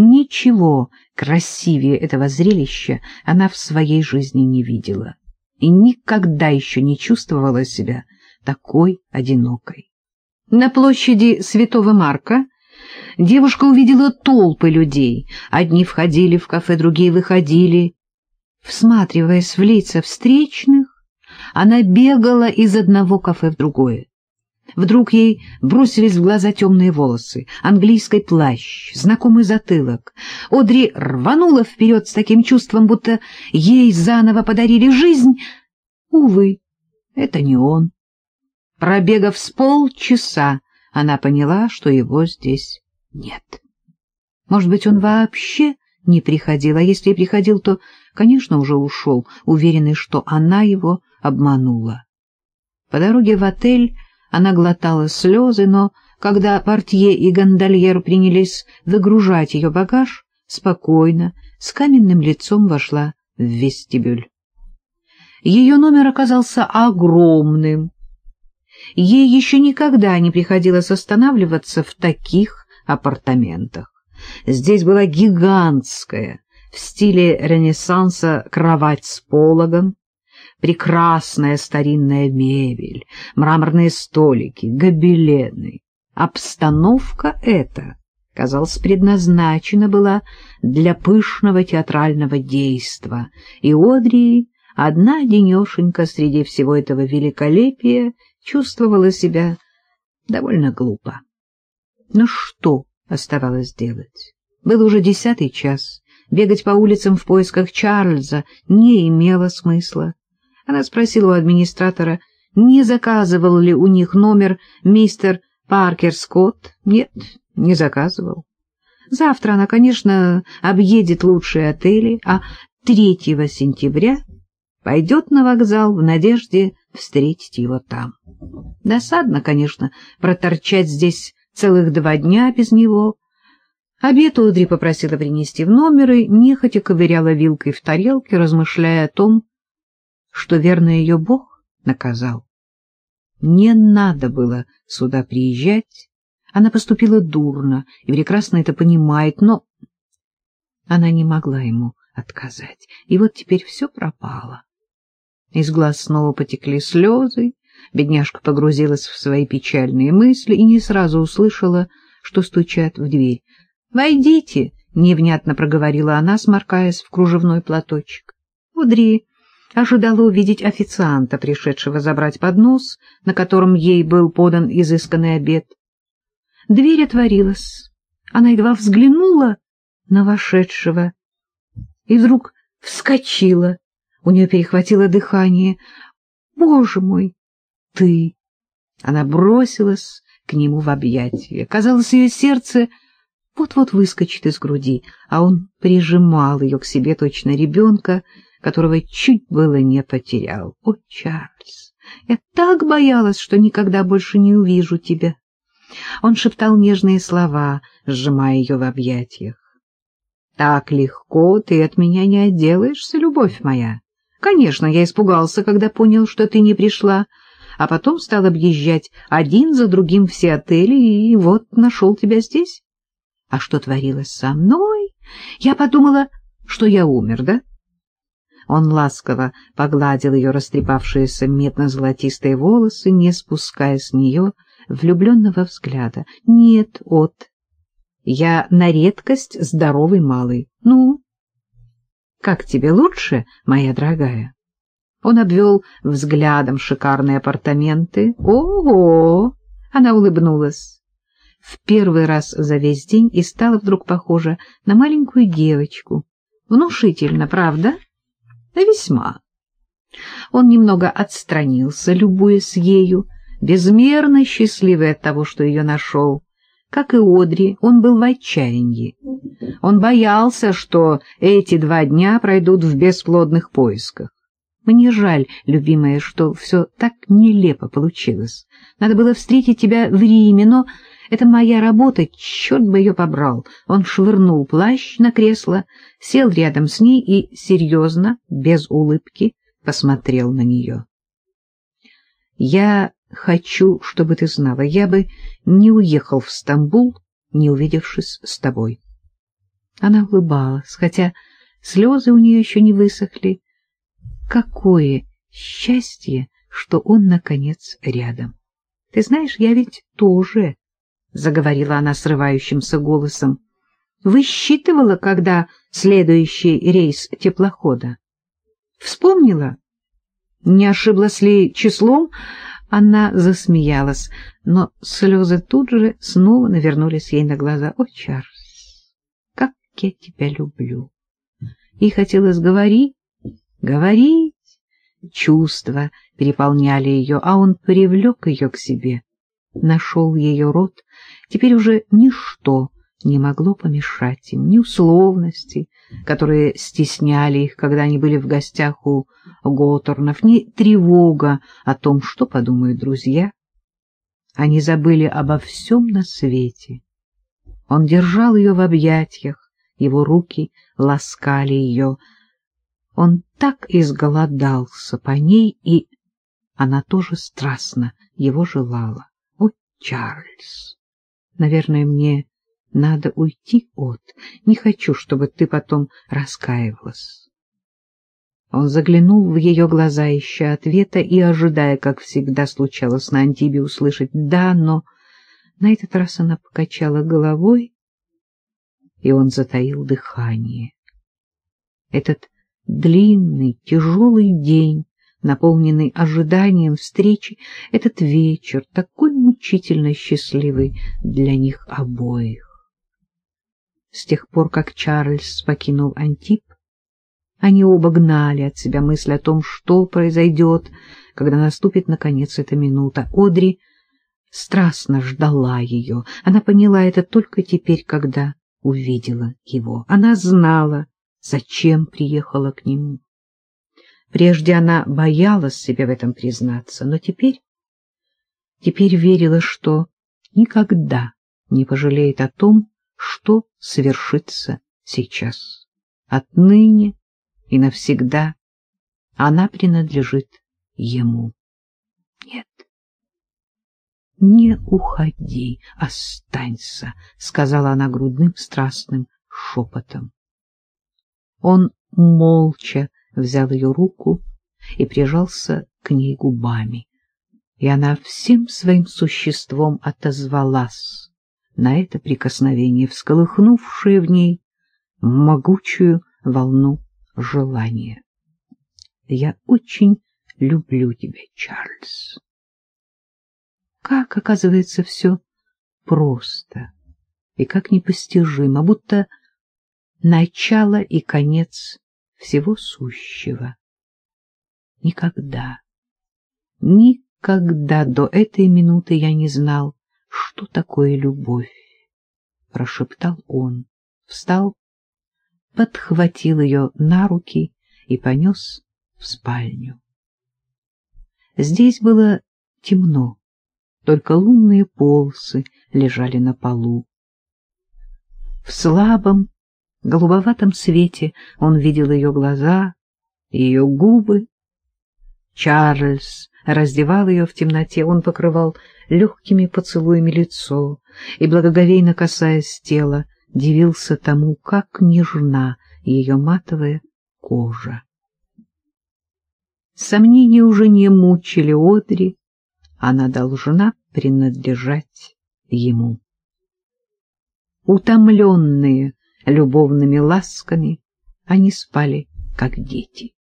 Ничего красивее этого зрелища она в своей жизни не видела и никогда еще не чувствовала себя такой одинокой. На площади Святого Марка девушка увидела толпы людей. Одни входили в кафе, другие выходили. Всматриваясь в лица встречных, она бегала из одного кафе в другое. Вдруг ей бросились в глаза темные волосы, английский плащ, знакомый затылок. Одри рванула вперед с таким чувством, будто ей заново подарили жизнь. Увы, это не он. Пробегав с полчаса, она поняла, что его здесь нет. Может быть, он вообще не приходил, а если и приходил, то, конечно, уже ушел, уверенный, что она его обманула. По дороге в отель она глотала слезы, но когда портье и гондольер принялись выгружать ее багаж, спокойно, с каменным лицом вошла в вестибюль. Ее номер оказался огромным. Ей еще никогда не приходилось останавливаться в таких апартаментах. Здесь была гигантская, в стиле Ренессанса, кровать с пологом, прекрасная старинная мебель, мраморные столики, гобелены. Обстановка эта, казалось, предназначена была для пышного театрального действа, и Одри, одна денешенька среди всего этого великолепия, чувствовала себя довольно глупо. Но что оставалось делать? Был уже десятый час. Бегать по улицам в поисках Чарльза не имело смысла. Она спросила у администратора, не заказывал ли у них номер мистер Паркер Скотт. Нет, не заказывал. Завтра она, конечно, объедет лучшие отели, а 3 сентября пойдет на вокзал в надежде встретить его там. Досадно, конечно, проторчать здесь целых два дня без него. Обед Одри попросила принести в номер и нехотя ковыряла вилкой в тарелке, размышляя о том, что верно ее Бог наказал. Не надо было сюда приезжать. Она поступила дурно и прекрасно это понимает, но она не могла ему отказать. И вот теперь все пропало. Из глаз снова потекли слезы, бедняжка погрузилась в свои печальные мысли и не сразу услышала, что стучат в дверь. «Войдите!» — невнятно проговорила она, сморкаясь в кружевной платочек. Удри ожидала увидеть официанта, пришедшего забрать поднос, на котором ей был подан изысканный обед. Дверь отворилась. Она едва взглянула на вошедшего и вдруг вскочила. У нее перехватило дыхание. «Боже мой, ты!» Она бросилась к нему в объятия. Казалось, ее сердце вот-вот выскочит из груди, а он прижимал ее к себе точно ребенка, которого чуть было не потерял. О, Чарльз, я так боялась, что никогда больше не увижу тебя. Он шептал нежные слова, сжимая ее в объятиях. Так легко ты от меня не отделаешься, любовь моя. Конечно, я испугался, когда понял, что ты не пришла, а потом стал объезжать один за другим все отели, и вот нашел тебя здесь. А что творилось со мной? Я подумала, что я умер, да? Он ласково погладил ее растрепавшиеся медно-золотистые волосы, не спуская с нее влюбленного взгляда. — Нет, от. Я на редкость здоровый малый. Ну, как тебе лучше, моя дорогая? Он обвел взглядом шикарные апартаменты. Ого! Она улыбнулась. В первый раз за весь день и стала вдруг похожа на маленькую девочку. Внушительно, правда? — Весьма. Он немного отстранился, любуясь ею, безмерно счастливый от того, что ее нашел. Как и Одри, он был в отчаянии. Он боялся, что эти два дня пройдут в бесплодных поисках. Мне жаль, любимая, что все так нелепо получилось. Надо было встретить тебя в Риме, но это моя работа, черт бы ее побрал. Он швырнул плащ на кресло, сел рядом с ней и серьезно, без улыбки, посмотрел на нее. Я хочу, чтобы ты знала, я бы не уехал в Стамбул, не увидевшись с тобой. Она улыбалась, хотя слезы у нее еще не высохли. Какое счастье, что он, наконец, рядом. Ты знаешь, я ведь тоже, — заговорила она срывающимся голосом, — высчитывала, когда следующий рейс теплохода. Вспомнила? Не ошиблась ли числом? Она засмеялась, но слезы тут же снова навернулись ей на глаза. — О, Чарльз, как я тебя люблю! И хотелось говорить, говорить. Чувства переполняли ее, а он привлек ее к себе, нашел ее рот. Теперь уже ничто не могло помешать им, ни условности, которые стесняли их, когда они были в гостях у Готорнов, ни тревога о том, что подумают друзья. Они забыли обо всем на свете. Он держал ее в объятиях, его руки ласкали ее. Он так изголодался по ней, и она тоже страстно его желала. Чарльз! Наверное, мне надо уйти от. Не хочу, чтобы ты потом раскаивалась. Он заглянул в ее глаза, ища ответа и ожидая, как всегда случалось на Антибе, услышать «да», но на этот раз она покачала головой, и он затаил дыхание. Этот длинный, тяжелый день, наполненный ожиданием встречи, этот вечер, такой мучительно счастливый для них обоих. С тех пор, как Чарльз покинул Антип, они оба гнали от себя мысль о том, что произойдет, когда наступит, наконец, эта минута. Одри страстно ждала ее. Она поняла это только теперь, когда увидела его. Она знала, зачем приехала к нему. Прежде она боялась себе в этом признаться, но теперь, теперь верила, что никогда не пожалеет о том, что свершится сейчас. Отныне и навсегда она принадлежит ему. Нет, не уходи, останься, — сказала она грудным страстным шепотом. Он молча взял ее руку и прижался к ней губами, и она всем своим существом отозвалась на это прикосновение, всколыхнувшее в ней могучую волну желания. Я очень люблю тебя, Чарльз. Как, оказывается, все просто и как непостижимо, будто начало и конец всего сущего. Никогда, никогда до этой минуты я не знал, что такое любовь? — прошептал он, встал, подхватил ее на руки и понес в спальню. Здесь было темно, только лунные полосы лежали на полу. В слабом, голубоватом свете он видел ее глаза, ее губы. Чарльз раздевал ее в темноте, он покрывал легкими поцелуями лицо и, благоговейно касаясь тела, дивился тому, как нежна ее матовая кожа. Сомнения уже не мучили Одри, она должна принадлежать ему. Утомленные любовными ласками, они спали, как дети.